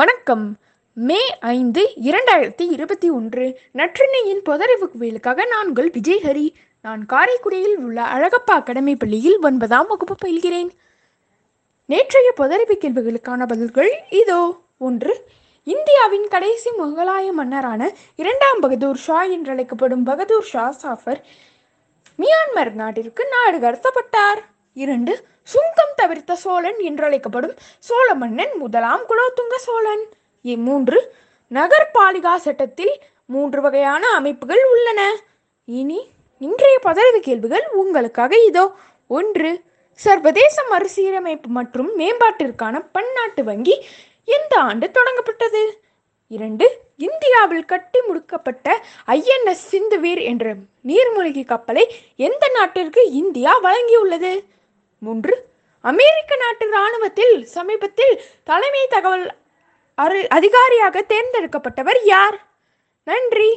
வணக்கம். மே ஐந்து இரண்டாயிரத்தி இருபத்தி ஒன்று. நற்றினையின் பொதறிவு குவியலுக்காக நான் உங்கள் விஜய் ஹரி நான் காரைக்குடியில் உள்ள அழகப்பா அகாடமி பள்ளியில் ஒன்பதாம் வகுப்பு பயில்கிறேன். நேற்றைய பொதறிவு கேள்விகளுக்கான பதில்கள் இதோ. ஒன்று இந்தியாவின் கடைசி முகலாய மன்னரான இரண்டாம் பகதூர் ஷா என்றழைக்கப்படும் பகதூர் ஷா சாஃபர் மியான்மர் நாட்டிற்கு நாடு கடத்தப்பட்டார். இரண்டு சுங்கம் தவிர்த்த சோழன் என்றழைக்கப்படும் சோழ மன்னன் முதலாம் குலோத்துங்க சோழன். இம்மூன்று மூன்று நகர்பாலிகா சட்டத்தில் மூன்று வகையான அமைப்புகள் உள்ளன. இனி இன்றைய பதவி கேள்விகள் உங்களுக்காக இதோ. ஒன்று சர்வதேச மறுசீரமைப்பு மற்றும் மேம்பாட்டிற்கான பன்னாட்டு வங்கி எந்த ஆண்டு தொடங்கப்பட்டது? இரண்டு இந்தியாவில் கட்டி முடிக்கப்பட்ட ஐஎன்எஸ் சிந்துவீர் என்ற நீர்மூழ்கி கப்பலை எந்த நாட்டிற்கு இந்தியா வழங்கியுள்ளது? மூன்று அமெரிக்க நாட்டு இராணுவத்தில் சமீபத்தில் தலைமை தகவல் அரு அதிகாரியாக தேர்ந்தெடுக்கப்பட்டவர் யார்? நன்றி.